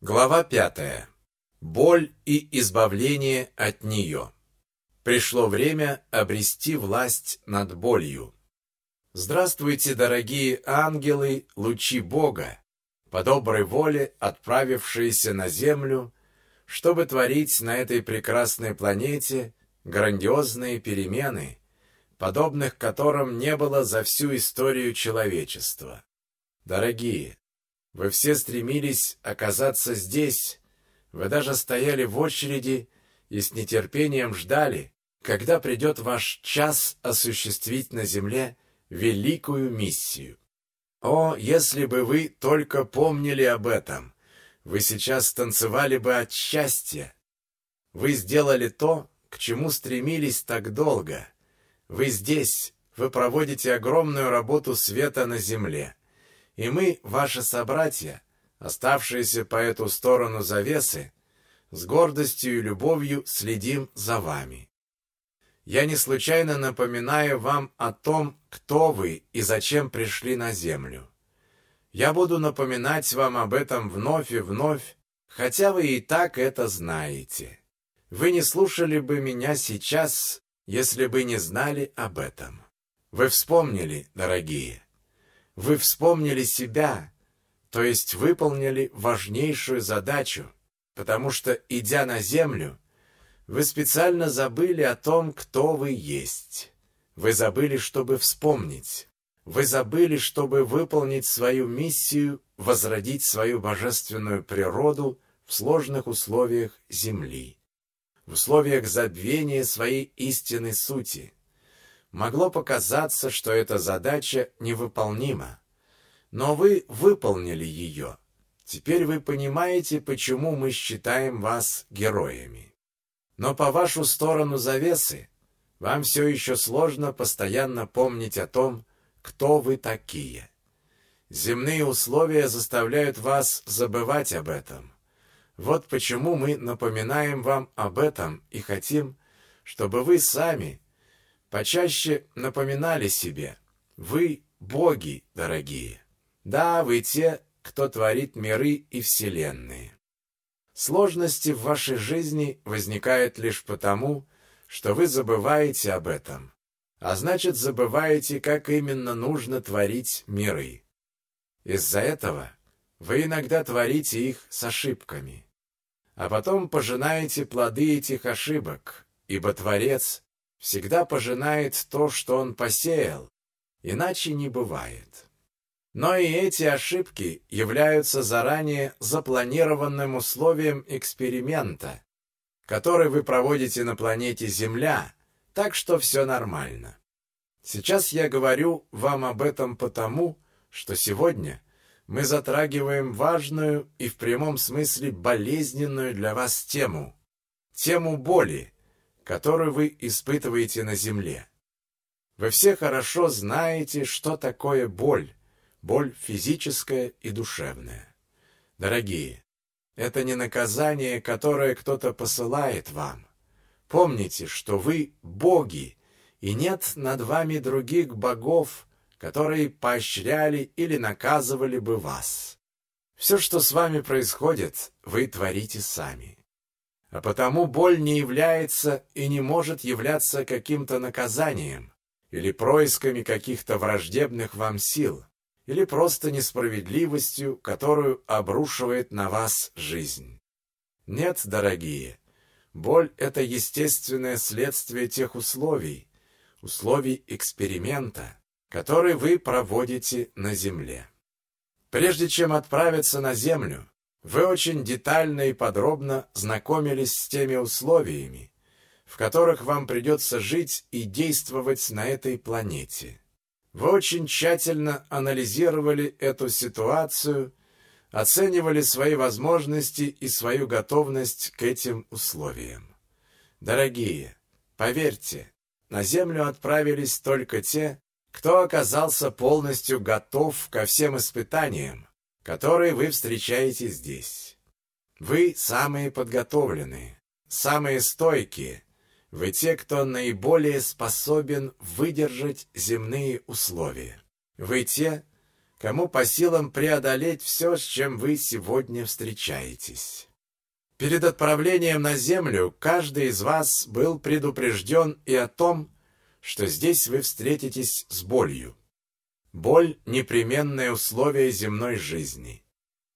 Глава пятая. Боль и избавление от нее. Пришло время обрести власть над болью. Здравствуйте, дорогие ангелы, лучи Бога, по доброй воле отправившиеся на землю, чтобы творить на этой прекрасной планете грандиозные перемены, подобных которым не было за всю историю человечества. Дорогие, вы все стремились оказаться здесь. Вы даже стояли в очереди и с нетерпением ждали, когда придет ваш час осуществить на земле великую миссию. О, если бы вы только помнили об этом! Вы сейчас танцевали бы от счастья. Вы сделали то, к чему стремились так долго. Вы здесь, вы проводите огромную работу света на земле. И мы, ваши собратья, оставшиеся по эту сторону завесы, с гордостью и любовью следим за вами. Я не случайно напоминаю вам о том, кто вы и зачем пришли на землю. Я буду напоминать вам об этом вновь и вновь, хотя вы и так это знаете. Вы не слушали бы меня сейчас, если бы не знали об этом. Вы вспомнили, дорогие, вы вспомнили себя, то есть выполнили важнейшую задачу, потому что, идя на землю, вы специально забыли о том, кто вы есть. Вы забыли, чтобы вспомнить. Вы забыли, чтобы выполнить свою миссию, возродить свою божественную природу в сложных условиях Земли, в условиях забвения своей истинной сути – Могло показаться, что эта задача невыполнима. Но вы выполнили ее. Теперь вы понимаете, почему мы считаем вас героями. Но по вашу сторону завесы вам все еще сложно постоянно помнить о том, кто вы такие. Земные условия заставляют вас забывать об этом. Вот почему мы напоминаем вам об этом и хотим, чтобы вы сами почаще напоминали себе «Вы – боги, дорогие». Да, вы те, кто творит миры и вселенные. Сложности в вашей жизни возникают лишь потому, что вы забываете об этом, а значит забываете, как именно нужно творить миры. Из-за этого вы иногда творите их с ошибками, а потом пожинаете плоды этих ошибок, ибо Творец всегда пожинает то, что он посеял, иначе не бывает. Но и эти ошибки являются заранее запланированным условием эксперимента, который вы проводите на планете Земля, так что все нормально. Сейчас я говорю вам об этом потому, что сегодня мы затрагиваем важную и в прямом смысле болезненную для вас тему, тему боли, которую вы испытываете на земле. Вы все хорошо знаете, что такое боль, боль физическая и душевная. Дорогие, это не наказание, которое кто-то посылает вам. Помните, что вы боги, и нет над вами других богов, которые поощряли или наказывали бы вас. Все, что с вами происходит, вы творите сами. А потому боль не является и не может являться каким-то наказанием или происками каких-то враждебных вам сил, или просто несправедливостью, которую обрушивает на вас жизнь. Нет, дорогие, боль – это естественное следствие тех условий, условий эксперимента, который вы проводите на Земле. Прежде чем отправиться на Землю, вы очень детально и подробно знакомились с теми условиями, в которых вам придется жить и действовать на этой планете. Вы очень тщательно анализировали эту ситуацию, оценивали свои возможности и свою готовность к этим условиям. Дорогие, поверьте, на Землю отправились только те, кто оказался полностью готов ко всем испытаниям, которые вы встречаете здесь. Вы самые подготовленные, самые стойкие. Вы те, кто наиболее способен выдержать земные условия. Вы те, кому по силам преодолеть все, с чем вы сегодня встречаетесь. Перед отправлением на Землю каждый из вас был предупрежден и о том, что здесь вы встретитесь с болью. Боль – непременное условие земной жизни.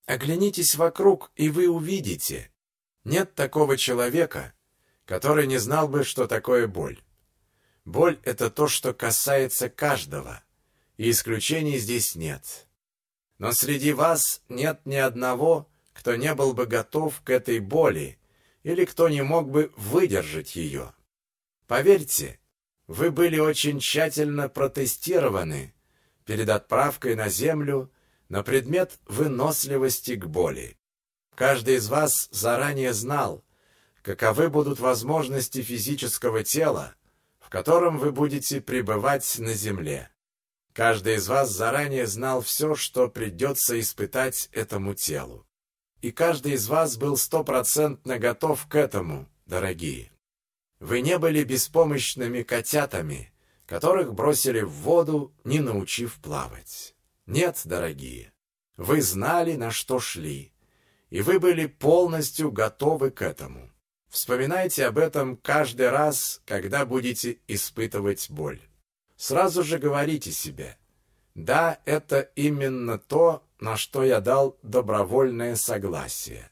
Оглянитесь вокруг, и вы увидите. Нет такого человека, который не знал бы, что такое боль. Боль – это то, что касается каждого, и исключений здесь нет. Но среди вас нет ни одного, кто не был бы готов к этой боли или кто не мог бы выдержать ее. Поверьте, вы были очень тщательно протестированы перед отправкой на Землю на предмет выносливости к боли. Каждый из вас заранее знал, каковы будут возможности физического тела, в котором вы будете пребывать на земле. Каждый из вас заранее знал все, что придется испытать этому телу. И каждый из вас был стопроцентно готов к этому, дорогие. Вы не были беспомощными котятами, которых бросили в воду, не научив плавать. Нет, дорогие, вы знали, на что шли, и вы были полностью готовы к этому. Вспоминайте об этом каждый раз, когда будете испытывать боль. Сразу же говорите себе, да, это именно то, на что я дал добровольное согласие.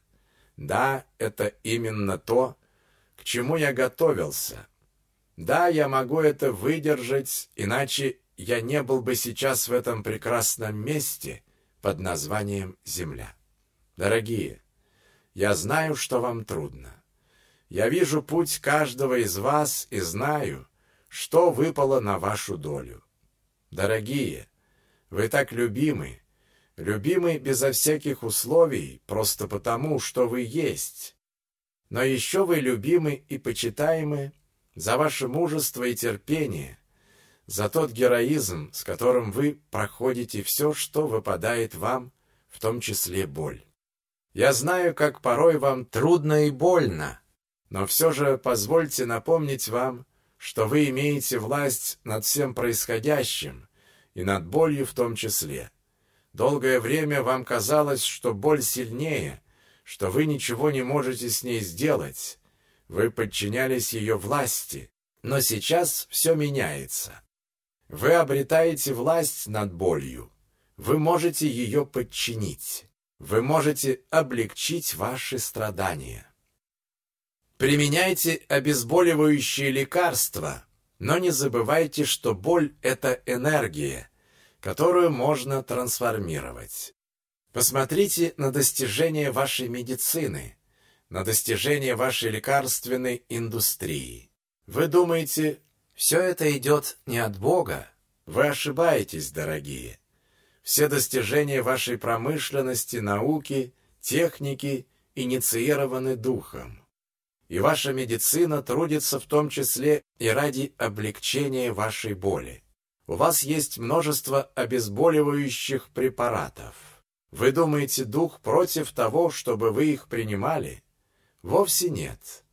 Да, это именно то, к чему я готовился. Да, я могу это выдержать, иначе я не был бы сейчас в этом прекрасном месте под названием Земля. Дорогие, я знаю, что вам трудно. Я вижу путь каждого из вас и знаю, что выпало на вашу долю. Дорогие, вы так любимы, любимы безо всяких условий, просто потому, что вы есть. Но еще вы любимы и почитаемы за ваше мужество и терпение, за тот героизм, с которым вы проходите все, что выпадает вам, в том числе боль. Я знаю, как порой вам трудно и больно, но все же позвольте напомнить вам, что вы имеете власть над всем происходящим и над болью в том числе. Долгое время вам казалось, что боль сильнее, что вы ничего не можете с ней сделать. Вы подчинялись ее власти, но сейчас все меняется. Вы обретаете власть над болью. Вы можете ее подчинить. Вы можете облегчить ваши страдания. Применяйте обезболивающие лекарства, но не забывайте, что боль – это энергия, которую можно трансформировать. Посмотрите на достижения вашей медицины, на достижения вашей лекарственной индустрии. Вы думаете, все это идет не от Бога? Вы ошибаетесь, дорогие. Все достижения вашей промышленности, науки, техники инициированы Духом и ваша медицина трудится в том числе и ради облегчения вашей боли. У вас есть множество обезболивающих препаратов. Вы думаете, дух против того, чтобы вы их принимали? Вовсе нет.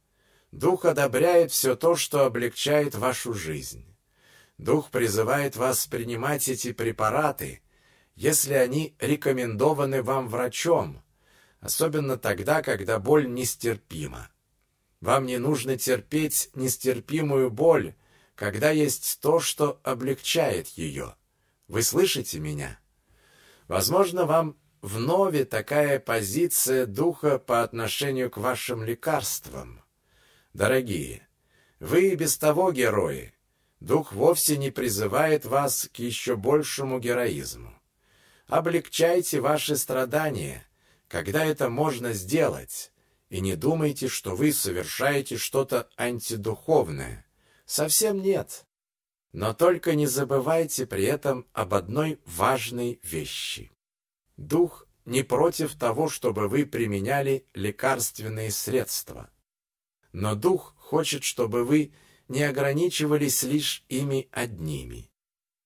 Дух одобряет все то, что облегчает вашу жизнь. Дух призывает вас принимать эти препараты, если они рекомендованы вам врачом, особенно тогда, когда боль нестерпима. Вам не нужно терпеть нестерпимую боль, когда есть то, что облегчает ее. Вы слышите меня? Возможно, вам вновь такая позиция духа по отношению к вашим лекарствам. Дорогие, вы и без того герои. Дух вовсе не призывает вас к еще большему героизму. Облегчайте ваши страдания, когда это можно сделать, и не думайте, что вы совершаете что-то антидуховное. Совсем нет. Но только не забывайте при этом об одной важной вещи. Дух не против того, чтобы вы применяли лекарственные средства. Но Дух хочет, чтобы вы не ограничивались лишь ими одними.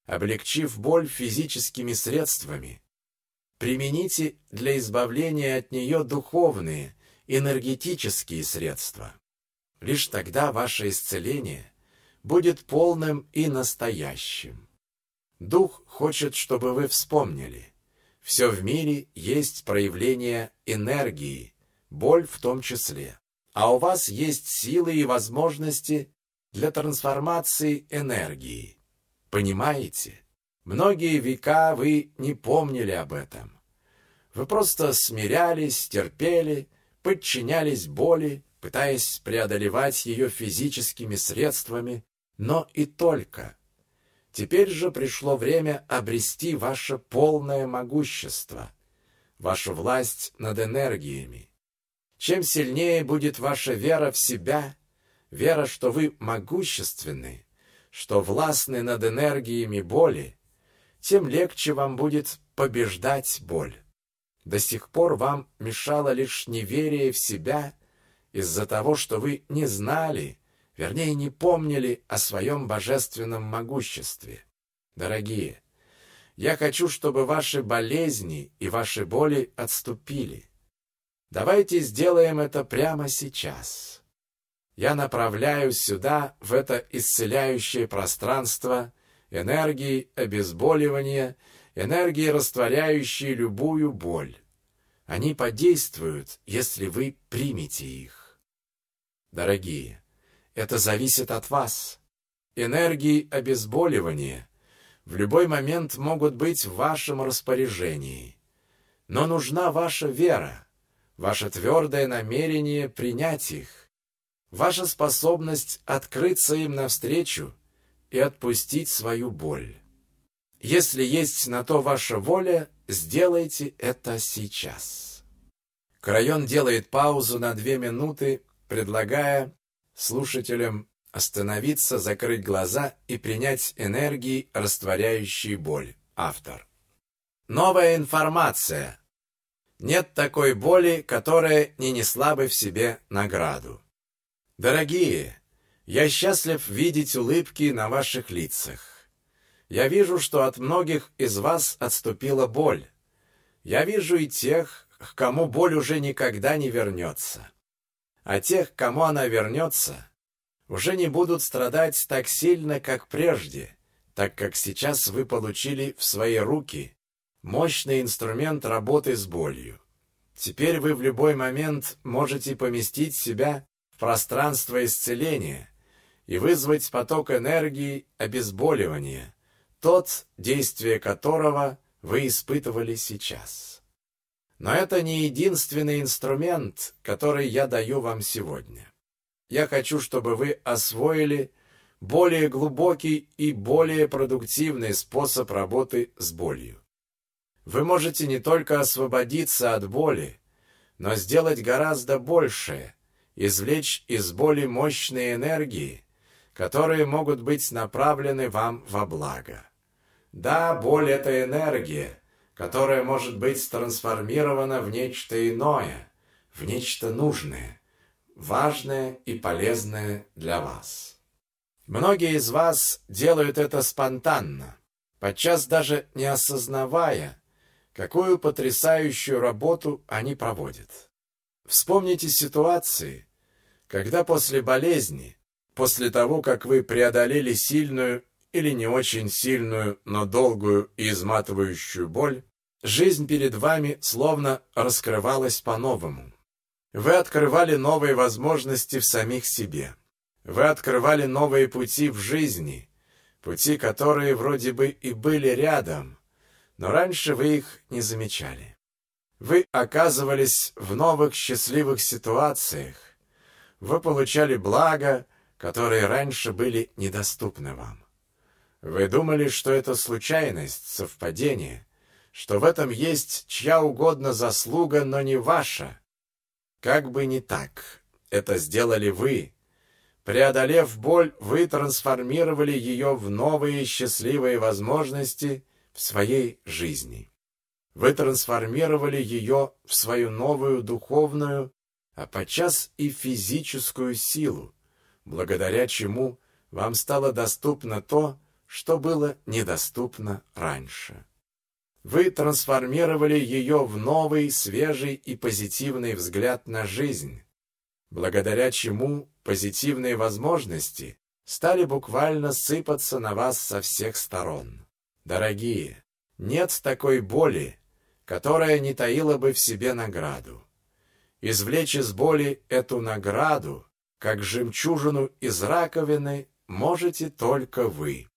Облегчив боль физическими средствами, примените для избавления от нее духовные – энергетические средства. Лишь тогда ваше исцеление будет полным и настоящим. Дух хочет, чтобы вы вспомнили. Все в мире есть проявление энергии, боль в том числе. А у вас есть силы и возможности для трансформации энергии. Понимаете? Многие века вы не помнили об этом. Вы просто смирялись, терпели, подчинялись боли, пытаясь преодолевать ее физическими средствами, но и только. Теперь же пришло время обрести ваше полное могущество, вашу власть над энергиями. Чем сильнее будет ваша вера в себя, вера, что вы могущественны, что властны над энергиями боли, тем легче вам будет побеждать боль. До сих пор вам мешало лишь неверие в себя из-за того, что вы не знали, вернее, не помнили о своем божественном могуществе. Дорогие, я хочу, чтобы ваши болезни и ваши боли отступили. Давайте сделаем это прямо сейчас. Я направляю сюда, в это исцеляющее пространство, энергии обезболивания, энергии, растворяющие любую боль. Они подействуют, если вы примете их. Дорогие, это зависит от вас. Энергии обезболивания в любой момент могут быть в вашем распоряжении. Но нужна ваша вера, ваше твердое намерение принять их, ваша способность открыться им навстречу и отпустить свою боль. Если есть на то ваша воля, сделайте это сейчас. Крайон делает паузу на две минуты, предлагая слушателям остановиться, закрыть глаза и принять энергии, растворяющие боль. Автор. Новая информация. Нет такой боли, которая не несла бы в себе награду. Дорогие, я счастлив видеть улыбки на ваших лицах. Я вижу, что от многих из вас отступила боль. Я вижу и тех, к кому боль уже никогда не вернется. А тех, кому она вернется, уже не будут страдать так сильно, как прежде, так как сейчас вы получили в свои руки мощный инструмент работы с болью. Теперь вы в любой момент можете поместить себя в пространство исцеления, и вызвать поток энергии обезболивания, тот, действие которого вы испытывали сейчас. Но это не единственный инструмент, который я даю вам сегодня. Я хочу, чтобы вы освоили более глубокий и более продуктивный способ работы с болью. Вы можете не только освободиться от боли, но сделать гораздо большее, извлечь из боли мощные энергии, которые могут быть направлены вам во благо. Да, боль — это энергия, которая может быть трансформирована в нечто иное, в нечто нужное, важное и полезное для вас. Многие из вас делают это спонтанно, подчас даже не осознавая, какую потрясающую работу они проводят. Вспомните ситуации, когда после болезни После того, как вы преодолели сильную или не очень сильную, но долгую и изматывающую боль, жизнь перед вами словно раскрывалась по-новому. Вы открывали новые возможности в самих себе. Вы открывали новые пути в жизни, пути, которые вроде бы и были рядом, но раньше вы их не замечали. Вы оказывались в новых счастливых ситуациях. Вы получали благо, которые раньше были недоступны вам. Вы думали, что это случайность, совпадение, что в этом есть чья угодно заслуга, но не ваша. Как бы не так, это сделали вы. Преодолев боль, вы трансформировали ее в новые счастливые возможности в своей жизни. Вы трансформировали ее в свою новую духовную, а подчас и физическую силу, благодаря чему вам стало доступно то, что было недоступно раньше. Вы трансформировали ее в новый, свежий и позитивный взгляд на жизнь, благодаря чему позитивные возможности стали буквально сыпаться на вас со всех сторон. Дорогие, нет такой боли, которая не таила бы в себе награду. Извлечь из боли эту награду, как жемчужину из раковины, можете только вы.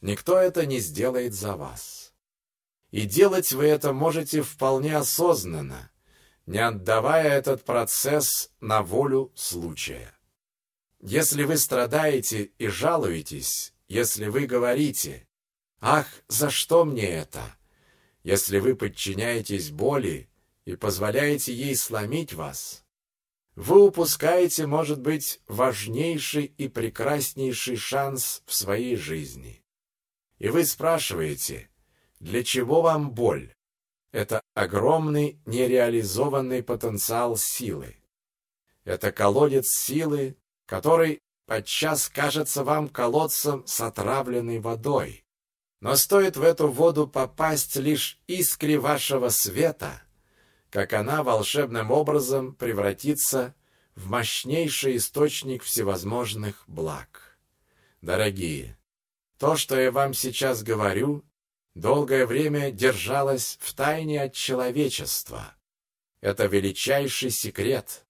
Никто это не сделает за вас. И делать вы это можете вполне осознанно, не отдавая этот процесс на волю случая. Если вы страдаете и жалуетесь, если вы говорите «Ах, за что мне это?», если вы подчиняетесь боли и позволяете ей сломить вас, вы упускаете, может быть, важнейший и прекраснейший шанс в своей жизни. И вы спрашиваете, для чего вам боль? Это огромный нереализованный потенциал силы. Это колодец силы, который подчас кажется вам колодцем с отравленной водой. Но стоит в эту воду попасть лишь искре вашего света, как она волшебным образом превратится в мощнейший источник всевозможных благ. Дорогие, то, что я вам сейчас говорю, долгое время держалось в тайне от человечества. Это величайший секрет.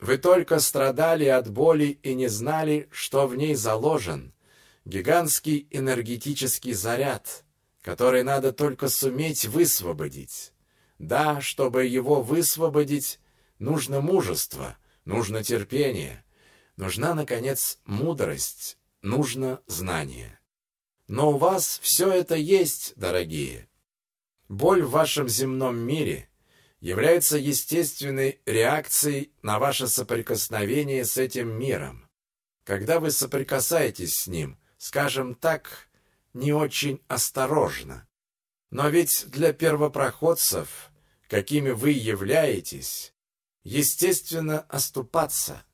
Вы только страдали от боли и не знали, что в ней заложен гигантский энергетический заряд, который надо только суметь высвободить. Да, чтобы его высвободить, нужно мужество, нужно терпение, нужна, наконец, мудрость, нужно знание. Но у вас все это есть, дорогие. Боль в вашем земном мире является естественной реакцией на ваше соприкосновение с этим миром. Когда вы соприкасаетесь с ним, скажем так, не очень осторожно, но ведь для первопроходцев, какими вы являетесь, естественно оступаться,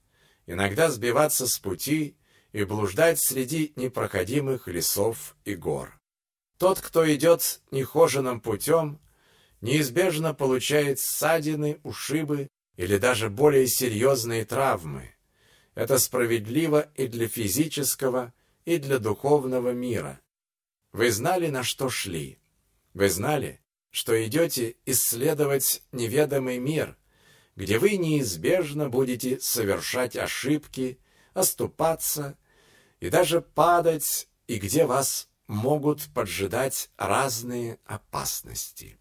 иногда сбиваться с пути и блуждать среди непроходимых лесов и гор. Тот, кто идет нехоженным путем, неизбежно получает ссадины, ушибы или даже более серьезные травмы. Это справедливо и для физического, и для духовного мира. Вы знали, на что шли. Вы знали, что идете исследовать неведомый мир, где вы неизбежно будете совершать ошибки, оступаться и даже падать, и где вас могут поджидать разные опасности.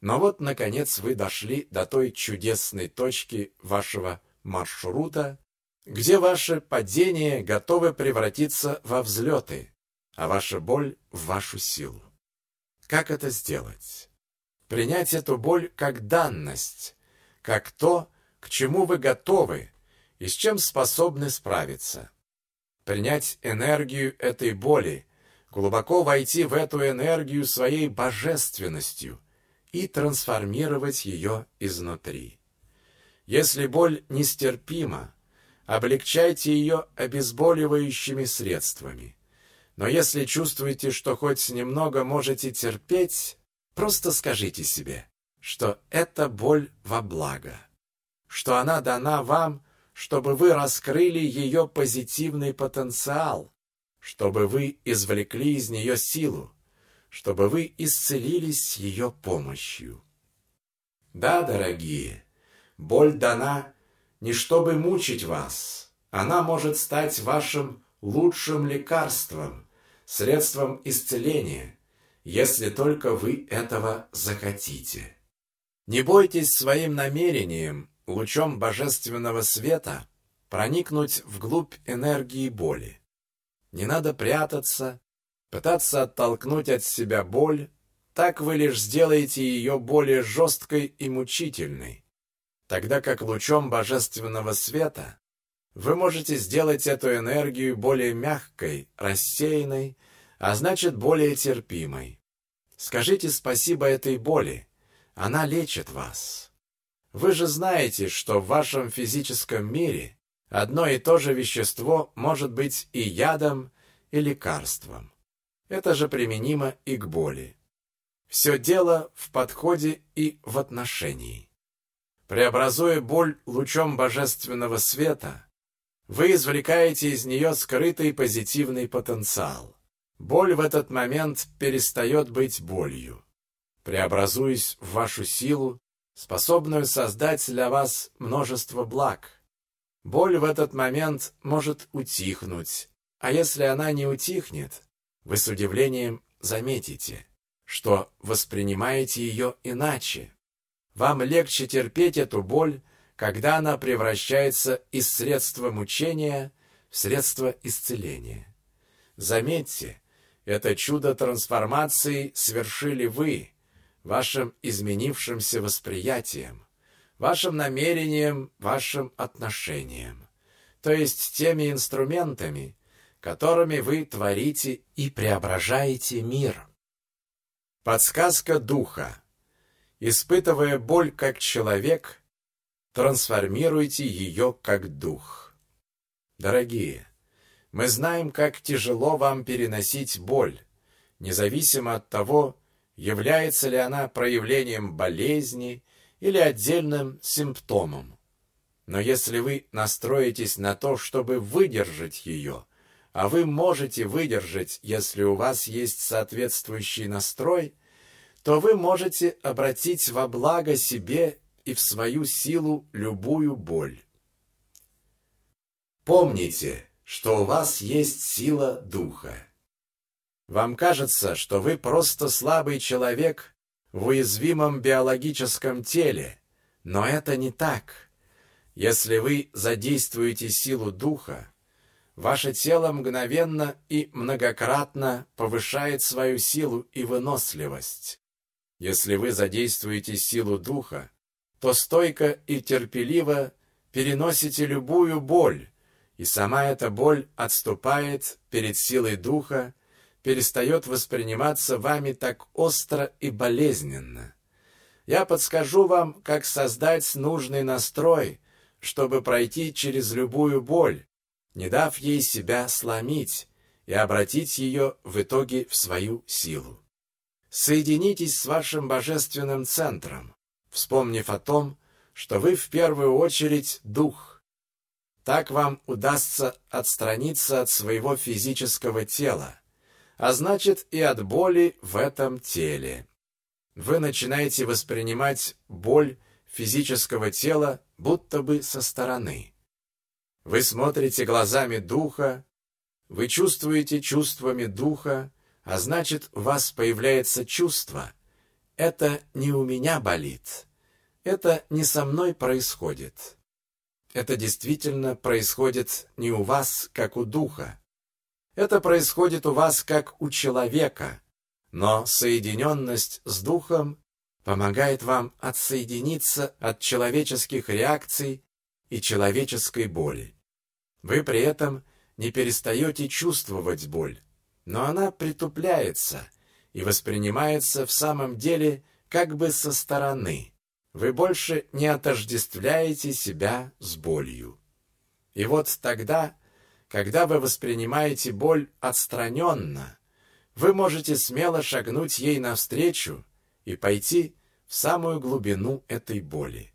Но вот, наконец, вы дошли до той чудесной точки вашего маршрута, где ваше падение готовы превратиться во взлеты, а ваша боль — в вашу силу. Как это сделать? Принять эту боль как данность, как то, к чему вы готовы и с чем способны справиться. Принять энергию этой боли, глубоко войти в эту энергию своей божественностью и трансформировать ее изнутри. Если боль нестерпима, облегчайте ее обезболивающими средствами. Но если чувствуете, что хоть немного можете терпеть, просто скажите себе, что это боль во благо, что она дана вам, чтобы вы раскрыли ее позитивный потенциал, чтобы вы извлекли из нее силу, чтобы вы исцелились ее помощью. Да, дорогие, боль дана не чтобы мучить вас, она может стать вашим лучшим лекарством, средством исцеления, если только вы этого захотите. Не бойтесь своим намерением, лучом божественного света, проникнуть вглубь энергии боли. Не надо прятаться, пытаться оттолкнуть от себя боль, так вы лишь сделаете ее более жесткой и мучительной, тогда как лучом божественного света вы можете сделать эту энергию более мягкой, рассеянной, а значит более терпимой. Скажите спасибо этой боли. Она лечит вас. Вы же знаете, что в вашем физическом мире одно и то же вещество может быть и ядом, и лекарством. Это же применимо и к боли. Все дело в подходе и в отношении. Преобразуя боль лучом божественного света, вы извлекаете из нее скрытый позитивный потенциал. Боль в этот момент перестает быть болью. преобразуясь в вашу силу, способную создать для вас множество благ. Боль в этот момент может утихнуть, а если она не утихнет, вы с удивлением заметите, что воспринимаете ее иначе. Вам легче терпеть эту боль, когда она превращается из средства мучения в средство исцеления. Заметьте, это чудо трансформации совершили вы, вашим изменившимся восприятием, вашим намерением, вашим отношением, то есть теми инструментами, которыми вы творите и преображаете мир. Подсказка духа. Испытывая боль как человек, трансформируйте ее как дух. Дорогие, мы знаем, как тяжело вам переносить боль, независимо от того, является ли она проявлением болезни или отдельным симптомом. Но если вы настроитесь на то, чтобы выдержать ее, а вы можете выдержать, если у вас есть соответствующий настрой, то вы можете обратить во благо себе и в свою силу любую боль. Помните, что у вас есть сила духа. Вам кажется, что вы просто слабый человек в уязвимом биологическом теле, но это не так. Если вы задействуете силу духа, ваше тело мгновенно и многократно повышает свою силу и выносливость. Если вы задействуете силу духа, то стойко и терпеливо переносите любую боль, и сама эта боль отступает перед силой духа, перестает восприниматься вами так остро и болезненно. Я подскажу вам, как создать нужный настрой, чтобы пройти через любую боль, не дав ей себя сломить и обратить ее в итоге в свою силу. Соединитесь с вашим божественным центром, вспомнив о том, что вы в первую очередь дух. Так вам удастся отстраниться от своего физического тела, а значит и от боли в этом теле. Вы начинаете воспринимать боль физического тела будто бы со стороны. Вы смотрите глазами духа, вы чувствуете чувствами духа, а значит, у вас появляется чувство. Это не у меня болит. Это не со мной происходит. Это действительно происходит не у вас, как у духа. Это происходит у вас, как у человека. Но соединенность с духом помогает вам отсоединиться от человеческих реакций и человеческой боли. Вы при этом не перестаете чувствовать боль, но она притупляется и воспринимается в самом деле как бы со стороны. Вы больше не отождествляете себя с болью. И вот тогда, когда вы воспринимаете боль отстраненно, вы можете смело шагнуть ей навстречу и пойти в самую глубину этой боли.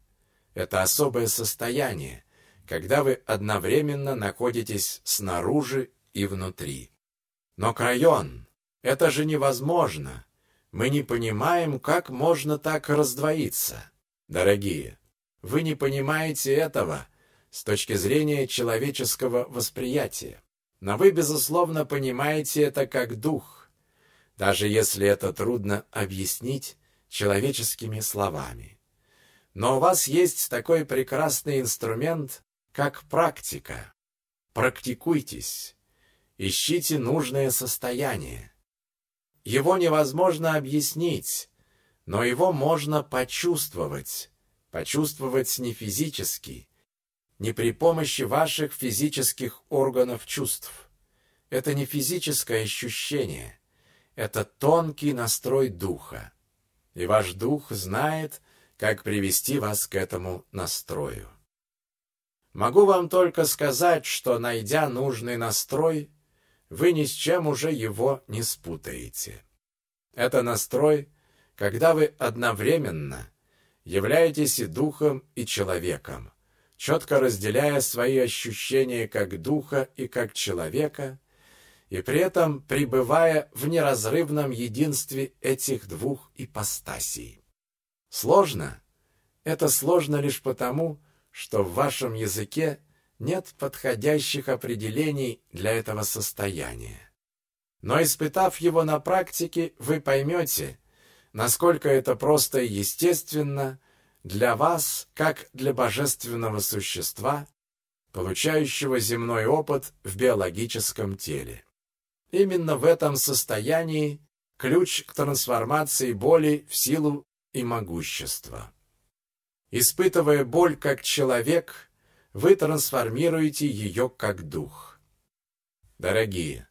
Это особое состояние, когда вы одновременно находитесь снаружи и внутри. Но Крайон, это же невозможно. Мы не понимаем, как можно так раздвоиться. Дорогие, вы не понимаете этого с точки зрения человеческого восприятия. Но вы, безусловно, понимаете это как дух, даже если это трудно объяснить человеческими словами. Но у вас есть такой прекрасный инструмент, как практика. Практикуйтесь. Ищите нужное состояние. Его невозможно объяснить, но его можно почувствовать. Почувствовать не физически, не при помощи ваших физических органов чувств. Это не физическое ощущение, это тонкий настрой духа. И ваш дух знает, как привести вас к этому настрою. Могу вам только сказать, что, найдя нужный настрой, вы ни с чем уже его не спутаете. Это настрой, когда вы одновременно являетесь и духом, и человеком, четко разделяя свои ощущения как духа и как человека, и при этом пребывая в неразрывном единстве этих двух ипостасей. Сложно? Это сложно лишь потому, что в вашем языке нет подходящих определений для этого состояния. Но испытав его на практике, вы поймете, насколько это просто и естественно для вас, как для божественного существа, получающего земной опыт в биологическом теле. Именно в этом состоянии ключ к трансформации боли в силу и могущество. Испытывая боль как человек, вы трансформируете ее как дух. Дорогие,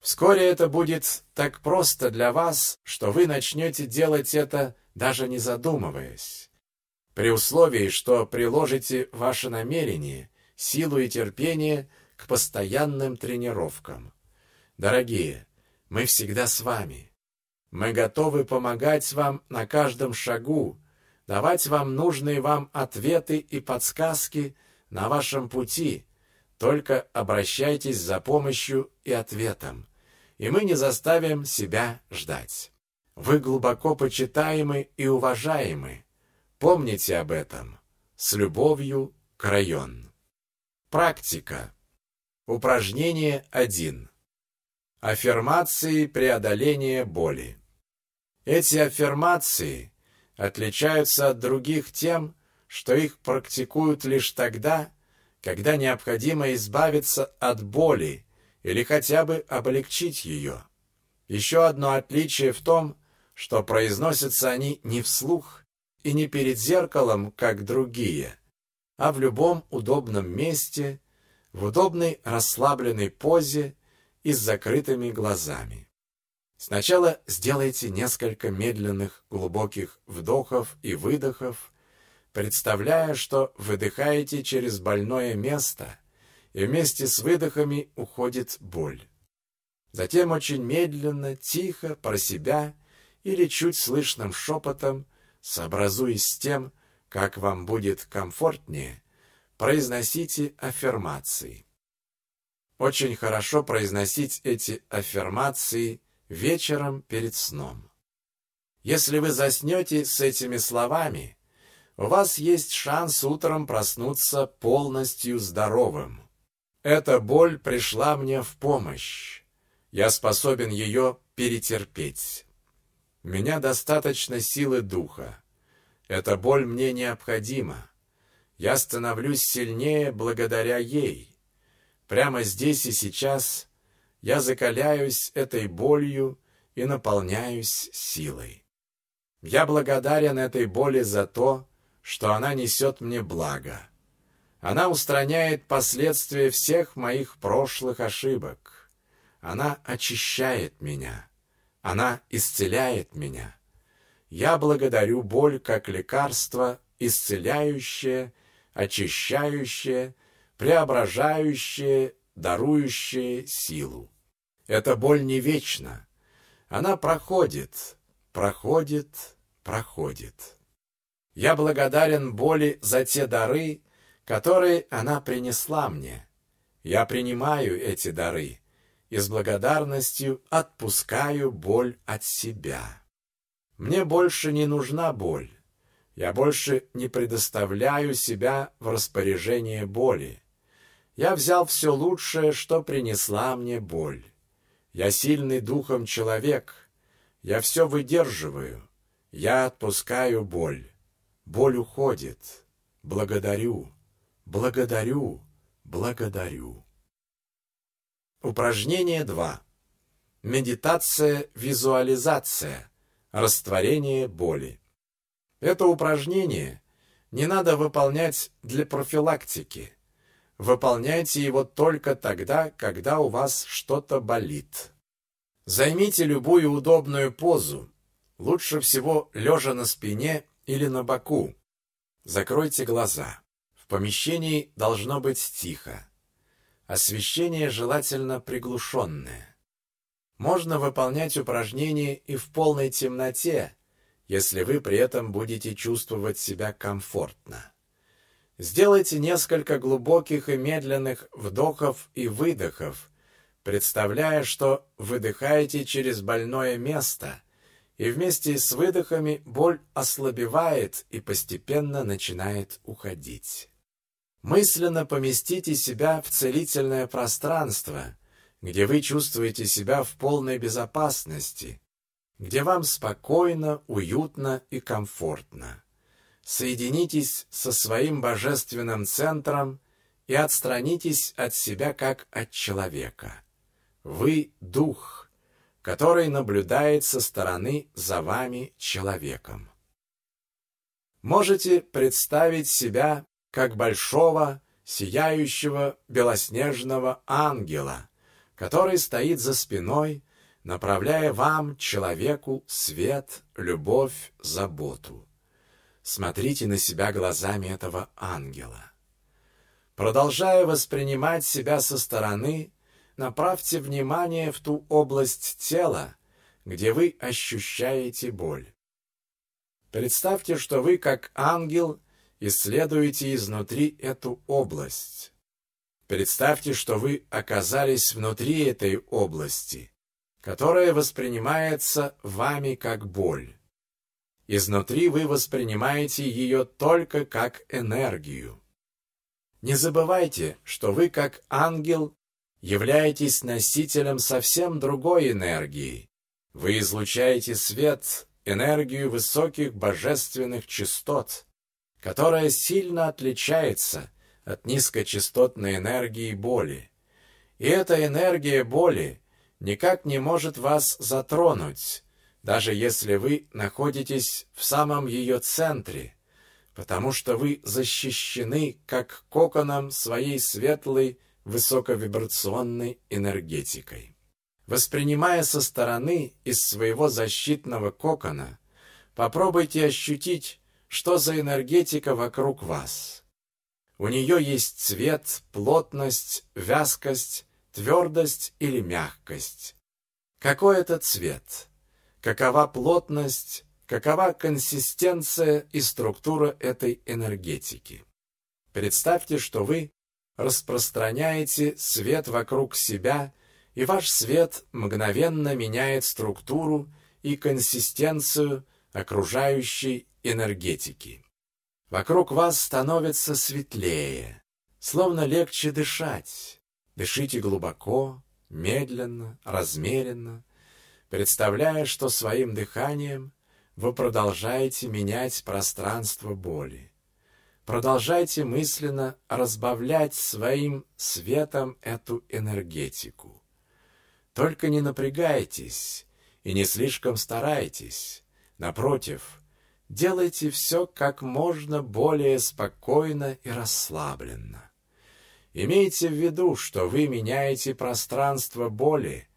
вскоре это будет так просто для вас, что вы начнете делать это, даже не задумываясь. При условии, что приложите ваше намерение, силу и терпение к постоянным тренировкам. Дорогие, мы всегда с вами. Мы готовы помогать вам на каждом шагу, давать вам нужные вам ответы и подсказки на вашем пути. Только обращайтесь за помощью и ответом, и мы не заставим себя ждать. Вы глубоко почитаемы и уважаемы. Помните об этом. С любовью, Крайон. Практика. Упражнение 1. Аффирмации преодоления боли. Эти аффирмации отличаются от других тем, что их практикуют лишь тогда, когда необходимо избавиться от боли или хотя бы облегчить ее. Еще одно отличие в том, что произносятся они не вслух и не перед зеркалом, как другие, а в любом удобном месте, в удобной расслабленной позе и с закрытыми глазами. Сначала сделайте несколько медленных глубоких вдохов и выдохов, представляя, что выдыхаете через больное место, и вместе с выдохами уходит боль. Затем очень медленно, тихо, про себя или чуть слышным шепотом, сообразуясь с тем, как вам будет комфортнее, произносите аффирмации. Очень хорошо произносить эти аффирмации вечером перед сном. Если вы заснете с этими словами, у вас есть шанс утром проснуться полностью здоровым. Эта боль пришла мне в помощь. Я способен ее перетерпеть. Меня достаточно силы духа. Эта боль мне необходима. Я становлюсь сильнее благодаря ей. Прямо здесь и сейчас я закаляюсь этой болью и наполняюсь силой. Я благодарен этой боли за то, что она несет мне благо. Она устраняет последствия всех моих прошлых ошибок. Она очищает меня. Она исцеляет меня. Я благодарю боль как лекарство, исцеляющее, очищающее, преображающее, дарующее силу. Эта боль не вечна. Она проходит, проходит, проходит. Я благодарен боли за те дары, которые она принесла мне. Я принимаю эти дары и с благодарностью отпускаю боль от себя. Мне больше не нужна боль. Я больше не предоставляю себя в распоряжение боли. Я взял все лучшее, что принесла мне боль. Я сильный духом человек. Я все выдерживаю. Я отпускаю боль. Боль уходит. Благодарю, благодарю, благодарю. Упражнение 2. Медитация-визуализация. Растворение боли. Это упражнение не надо выполнять для профилактики. Выполняйте его только тогда, когда у вас что-то болит. Займите любую удобную позу, лучше всего лежа на спине или на боку. Закройте глаза. В помещении должно быть тихо. Освещение желательно приглушенное. Можно выполнять упражнения и в полной темноте, если вы при этом будете чувствовать себя комфортно. Сделайте несколько глубоких и медленных вдохов и выдохов, представляя, что выдыхаете через больное место, и вместе с выдохами боль ослабевает и постепенно начинает уходить. Мысленно поместите себя в целительное пространство, где вы чувствуете себя в полной безопасности, где вам спокойно, уютно и комфортно. Соединитесь со своим божественным центром и отстранитесь от себя как от человека. Вы — дух, который наблюдает со стороны за вами человеком. Можете представить себя как большого, сияющего белоснежного ангела, который стоит за спиной, направляя вам, человеку, свет, любовь, заботу. Смотрите на себя глазами этого ангела. Продолжая воспринимать себя со стороны, направьте внимание в ту область тела, где вы ощущаете боль. Представьте, что вы, как ангел, исследуете изнутри эту область. Представьте, что вы оказались внутри этой области, которая воспринимается вами как боль. Изнутри вы воспринимаете ее только как энергию. Не забывайте, что вы, как ангел, являетесь носителем совсем другой энергии. Вы излучаете свет, энергию высоких божественных частот, которая сильно отличается от низкочастотной энергии боли. И эта энергия боли никак не может вас затронуть, даже если вы находитесь в самом ее центре, потому что вы защищены как коконом своей светлой высоковибрационной энергетикой. Воспринимая со стороны из своего защитного кокона, попробуйте ощутить, что за энергетика вокруг вас. У нее есть цвет, плотность, вязкость, твердость или мягкость. Какой это цвет? Какова плотность? Какова консистенция и структура этой энергетики? Представьте, что вы распространяете свет вокруг себя, и ваш свет мгновенно меняет структуру и консистенцию окружающей энергетики. Вокруг вас становится светлее, словно легче дышать. Дышите глубоко, медленно, размеренно, представляя, что своим дыханием вы продолжаете менять пространство боли. Продолжайте мысленно разбавлять своим светом эту энергетику. Только не напрягайтесь и не слишком старайтесь. Напротив, делайте все как можно более спокойно и расслабленно. Имейте в виду, что вы меняете пространство боли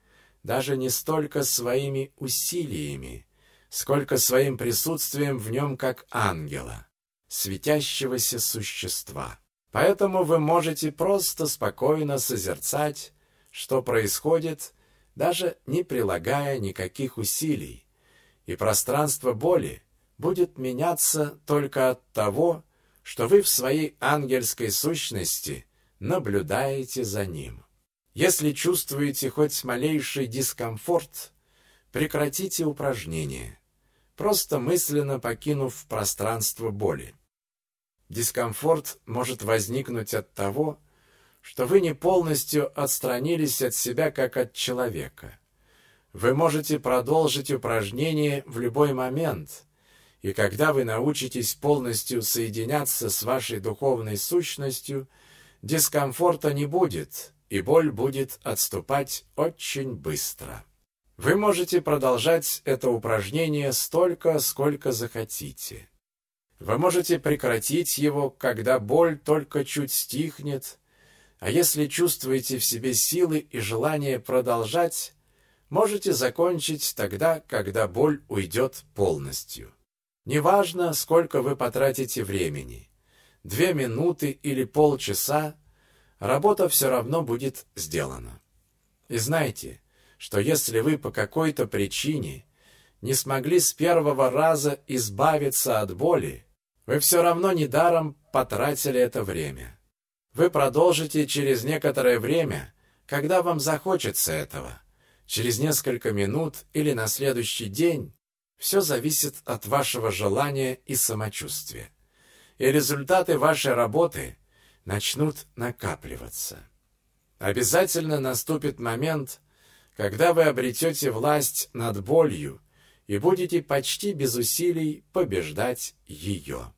даже не столько своими усилиями, сколько своим присутствием в нем как ангела, светящегося существа. Поэтому вы можете просто спокойно созерцать, что происходит, даже не прилагая никаких усилий, и пространство боли будет меняться только от того, что вы в своей ангельской сущности наблюдаете за ним. Если чувствуете хоть малейший дискомфорт, прекратите упражнение, просто мысленно покинув пространство боли. Дискомфорт может возникнуть от того, что вы не полностью отстранились от себя как от человека. Вы можете продолжить упражнение в любой момент, и когда вы научитесь полностью соединяться с вашей духовной сущностью, дискомфорта не будет, и боль будет отступать очень быстро. Вы можете продолжать это упражнение столько, сколько захотите. Вы можете прекратить его, когда боль только чуть стихнет, а если чувствуете в себе силы и желание продолжать, можете закончить тогда, когда боль уйдет полностью. Неважно, сколько вы потратите времени, две минуты или полчаса, работа все равно будет сделана. И знайте, что если вы по какой-то причине не смогли с первого раза избавиться от боли, вы все равно недаром потратили это время. Вы продолжите через некоторое время когда вам захочется этого. Через несколько минут или на следующий день все зависит от вашего желания и самочувствия. И результаты вашей работы начнут накапливаться. Обязательно наступит момент, когда вы обретете власть над болью и будете почти без усилий побеждать ее.